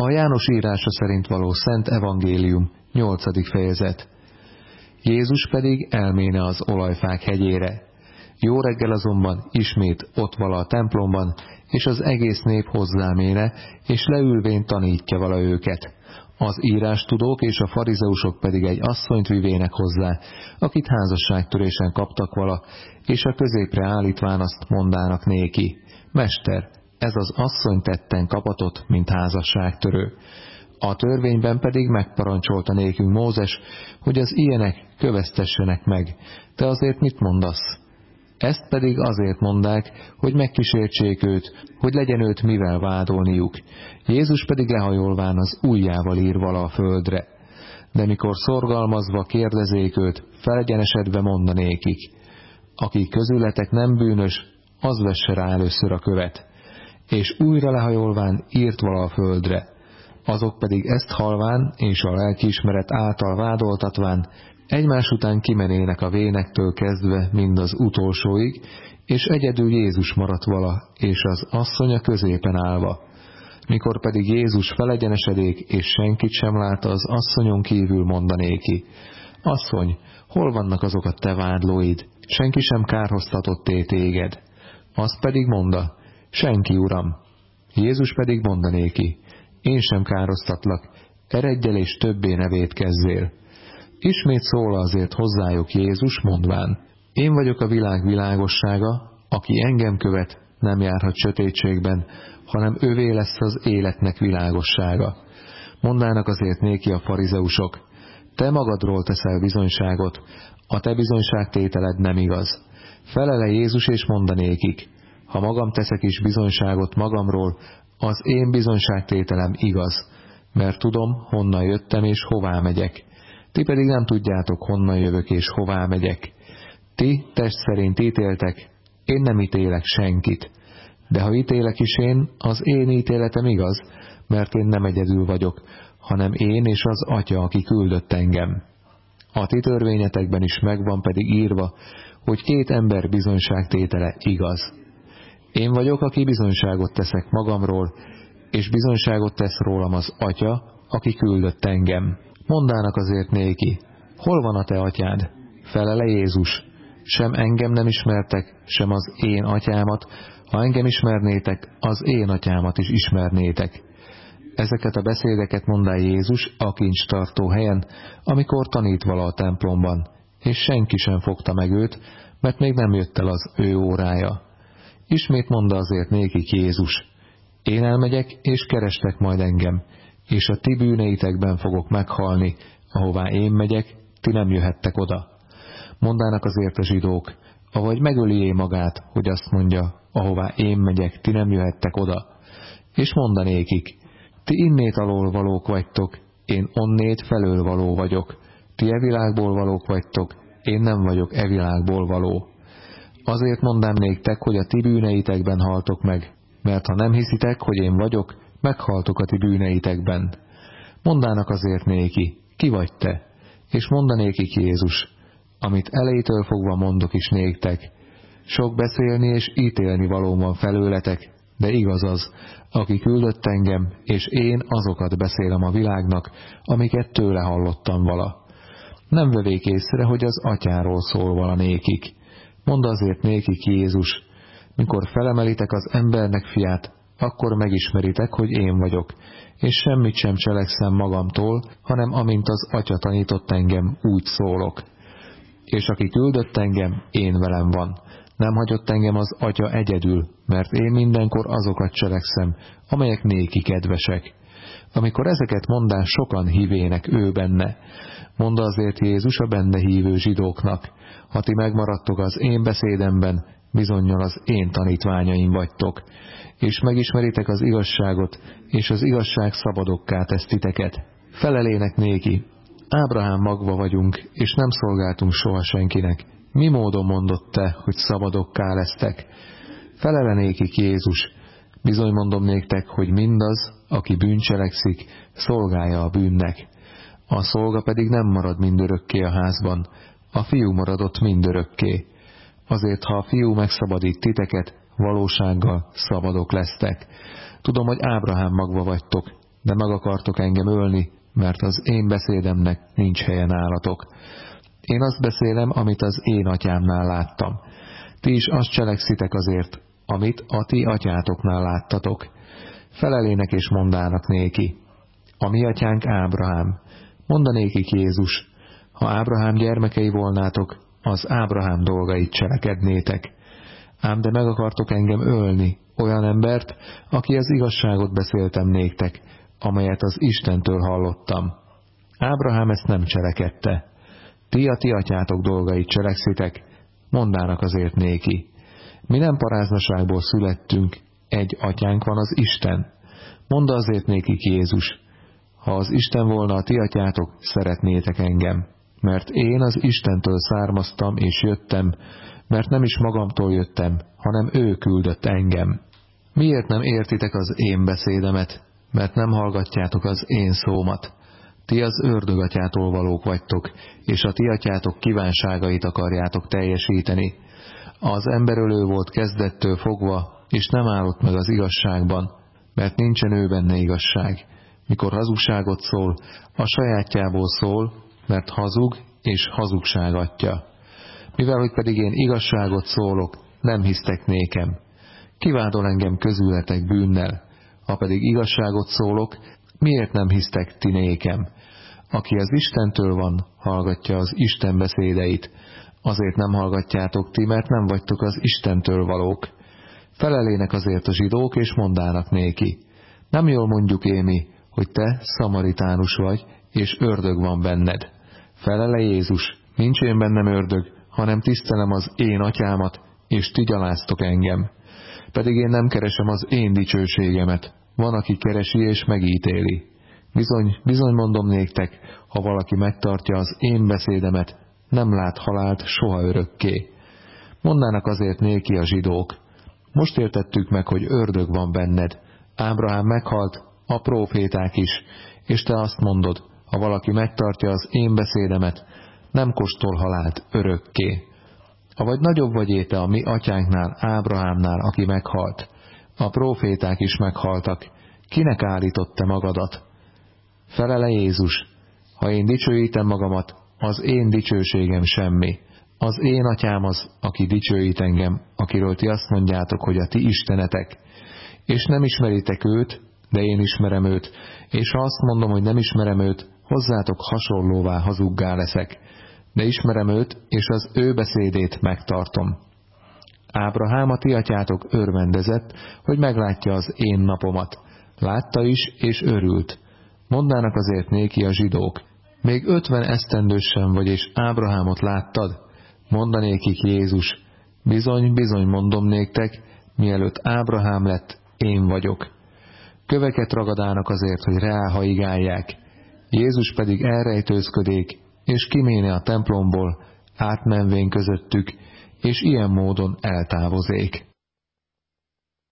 A János írása szerint való Szent Evangélium, 8. fejezet. Jézus pedig elméne az olajfák hegyére. Jó reggel azonban ismét ott vala a templomban, és az egész nép hozzáméne, és leülvén tanítja vala őket. Az írástudók és a farizeusok pedig egy asszonyt vivének hozzá, akit házasságtörésen kaptak vala, és a középre állítván azt mondának néki. Mester, ez az asszony tetten kapatott, mint házasságtörő. A törvényben pedig megparancsolta nékünk Mózes, hogy az ilyenek kövesztessenek meg. Te azért mit mondasz? Ezt pedig azért mondák, hogy megkísértsék őt, hogy legyen őt mivel vádolniuk. Jézus pedig lehajolván az ujjával ír vala a földre. De mikor szorgalmazva kérdezék őt, felegyenesedve mondanékik. Aki közületek nem bűnös, az vesse rá először a követ. És újra lehajolván írt vala a földre. Azok pedig ezt halván és a lelkiismeret által vádoltatván Egymás után kimenének a vénektől kezdve mind az utolsóig, és egyedül Jézus maradt vala, és az asszonya középen állva. Mikor pedig Jézus felegyenesedék, és senkit sem látta az asszonyon kívül mondanéki. Asszony, hol vannak azok a te vádlóid? Senki sem kárhoztatott téged. Azt pedig monda, senki, uram. Jézus pedig mondanéki, én sem károztatlak, eredj el és többé nevét kezzél. Ismét szól azért hozzájuk Jézus, mondván, én vagyok a világ világossága, aki engem követ, nem járhat sötétségben, hanem ővé lesz az életnek világossága. Mondának azért néki a farizeusok, te magadról teszel bizonyságot, a te bizonyságtételed nem igaz. Felele Jézus és mondanékik, ha magam teszek is bizonyságot magamról, az én bizonyságtételem igaz, mert tudom, honnan jöttem és hová megyek. Ti pedig nem tudjátok, honnan jövök és hová megyek. Ti test szerint ítéltek, én nem ítélek senkit. De ha ítélek is én, az én ítéletem igaz, mert én nem egyedül vagyok, hanem én és az Atya, aki küldött engem. A ti törvényetekben is megvan pedig írva, hogy két ember bizonyságtétele igaz. Én vagyok, aki bizonyságot teszek magamról, és bizonyságot tesz rólam az Atya, aki küldött engem. Mondának azért néki, hol van a te atyád? Felele Jézus, sem engem nem ismertek, sem az én atyámat, ha engem ismernétek, az én atyámat is ismernétek. Ezeket a beszédeket mondá Jézus a kincs tartó helyen, amikor tanít vala a templomban, és senki sem fogta meg őt, mert még nem jött el az ő órája. Ismét mondta azért nékik Jézus, én elmegyek, és kerestek majd engem, és a ti bűneitekben fogok meghalni, ahová én megyek, ti nem jöhettek oda. Mondának azért a zsidók, avagy megölié magát, hogy azt mondja, ahová én megyek, ti nem jöhettek oda. És mondanékik, ti innét alól valók vagytok, én onnét felől való vagyok, ti e világból valók vagytok, én nem vagyok e világból való. Azért mondám néktek, hogy a ti bűneitekben haltok meg, mert ha nem hiszitek, hogy én vagyok, meghaltok a ti bűneitekben. Mondának azért néki, ki vagy te? És mondanékik Jézus, amit elejétől fogva mondok is néktek. Sok beszélni és ítélni való van felőletek, de igaz az, aki küldött engem, és én azokat beszélem a világnak, amiket tőle hallottam vala. Nem vevék észre, hogy az atyáról szól vala nékik. Mond azért nékik Jézus, mikor felemelitek az embernek fiát, akkor megismeritek, hogy én vagyok, és semmit sem cselekszem magamtól, hanem amint az Atya tanított engem, úgy szólok. És aki küldött engem, én velem van. Nem hagyott engem az Atya egyedül, mert én mindenkor azokat cselekszem, amelyek néki kedvesek. Amikor ezeket mondás sokan hívének ő benne, mondta azért Jézus a benne hívő zsidóknak, ha ti megmaradtok az én beszédemben, bizonyal az én tanítványaim vagytok, és megismeritek az igazságot, és az igazság szabadokká tesz titeket. Felelének néki, Ábrahám magva vagyunk, és nem szolgáltunk soha senkinek. Mi módon mondott te, hogy szabadokká lesztek? Felelenékik Jézus, bizony mondom néktek, hogy mindaz, aki bűncselekszik, szolgálja a bűnnek. A szolga pedig nem marad mindörökké a házban, a fiú maradott mindörökké. Azért, ha a fiú megszabadít titeket, valósággal szabadok lesztek. Tudom, hogy Ábrahám magva vagytok, de meg akartok engem ölni, mert az én beszédemnek nincs helye nálatok. Én azt beszélem, amit az én atyámnál láttam. Ti is azt cselekszitek azért, amit a ti atyátoknál láttatok. Felelének és mondának néki. A mi atyánk Ábrahám. Mondanékik Jézus, ha Ábrahám gyermekei volnátok, az Ábrahám dolgait cselekednétek. Ám de meg akartok engem ölni, olyan embert, aki az igazságot beszéltem néktek, amelyet az Istentől hallottam. Ábrahám ezt nem cselekedte. Ti a ti atyátok dolgait cselekszitek, mondának azért néki. Mi nem paráznaságból születtünk, egy atyánk van az Isten. Mondd azért nékik Jézus, ha az Isten volna a ti atyátok, szeretnétek engem. Mert én az Istentől származtam és jöttem, mert nem is magamtól jöttem, hanem ő küldött engem. Miért nem értitek az én beszédemet, mert nem hallgatjátok az én szómat? Ti az ördögatyától valók vagytok, és a ti atyátok kívánságait akarjátok teljesíteni. Az emberölő volt kezdettől fogva, és nem állott meg az igazságban, mert nincsen ő benne igazság. Mikor hazugságot szól, a sajátjából szól, mert hazug és hazugság atya. Mivel, hogy pedig én igazságot szólok, nem hisztek nékem. Kivádol engem közületek bűnnel, ha pedig igazságot szólok, miért nem hisztek ti nékem? Aki az Istentől van, hallgatja az Isten beszédeit, azért nem hallgatjátok ti, mert nem vagytok az Istentől valók. Felelének azért a zsidók, és mondának néki. Nem jól mondjuk émi, hogy te szamaritánus vagy, és ördög van benned. Felele Jézus, nincs én bennem ördög, hanem tisztelem az én atyámat, és ti gyaláztok engem. Pedig én nem keresem az én dicsőségemet, van, aki keresi és megítéli. Bizony, bizony mondom néktek, ha valaki megtartja az én beszédemet, nem lát halált soha örökké. Mondának azért néki a zsidók. Most értettük meg, hogy ördög van benned. Ábrahám meghalt, a próféták is, és te azt mondod, ha valaki megtartja az én beszédemet, nem kóstol halált örökké. Avagy nagyobb vagy éte a mi atyánknál, Ábrahámnál, aki meghalt. A próféták is meghaltak. Kinek állított te magadat? Felele Jézus, ha én dicsőítem magamat, az én dicsőségem semmi. Az én atyám az, aki dicsőít engem, akiről ti azt mondjátok, hogy a ti istenetek. És nem ismeritek őt, de én ismerem őt, és ha azt mondom, hogy nem ismerem őt, hozzátok hasonlóvá hazuggá leszek, de ismerem őt, és az ő beszédét megtartom. Ábrahám a ti atyátok örvendezett, hogy meglátja az én napomat. Látta is, és örült. Mondának azért néki a zsidók, még ötven esztendős sem vagy, és Ábrahámot láttad? Mondanékik Jézus, bizony, bizony mondom néktek, mielőtt Ábrahám lett, én vagyok. Köveket ragadának azért, hogy reálhaigálják. Jézus pedig elrejtőzködék, és kiméne a templomból, átmenvén közöttük, és ilyen módon eltávozék.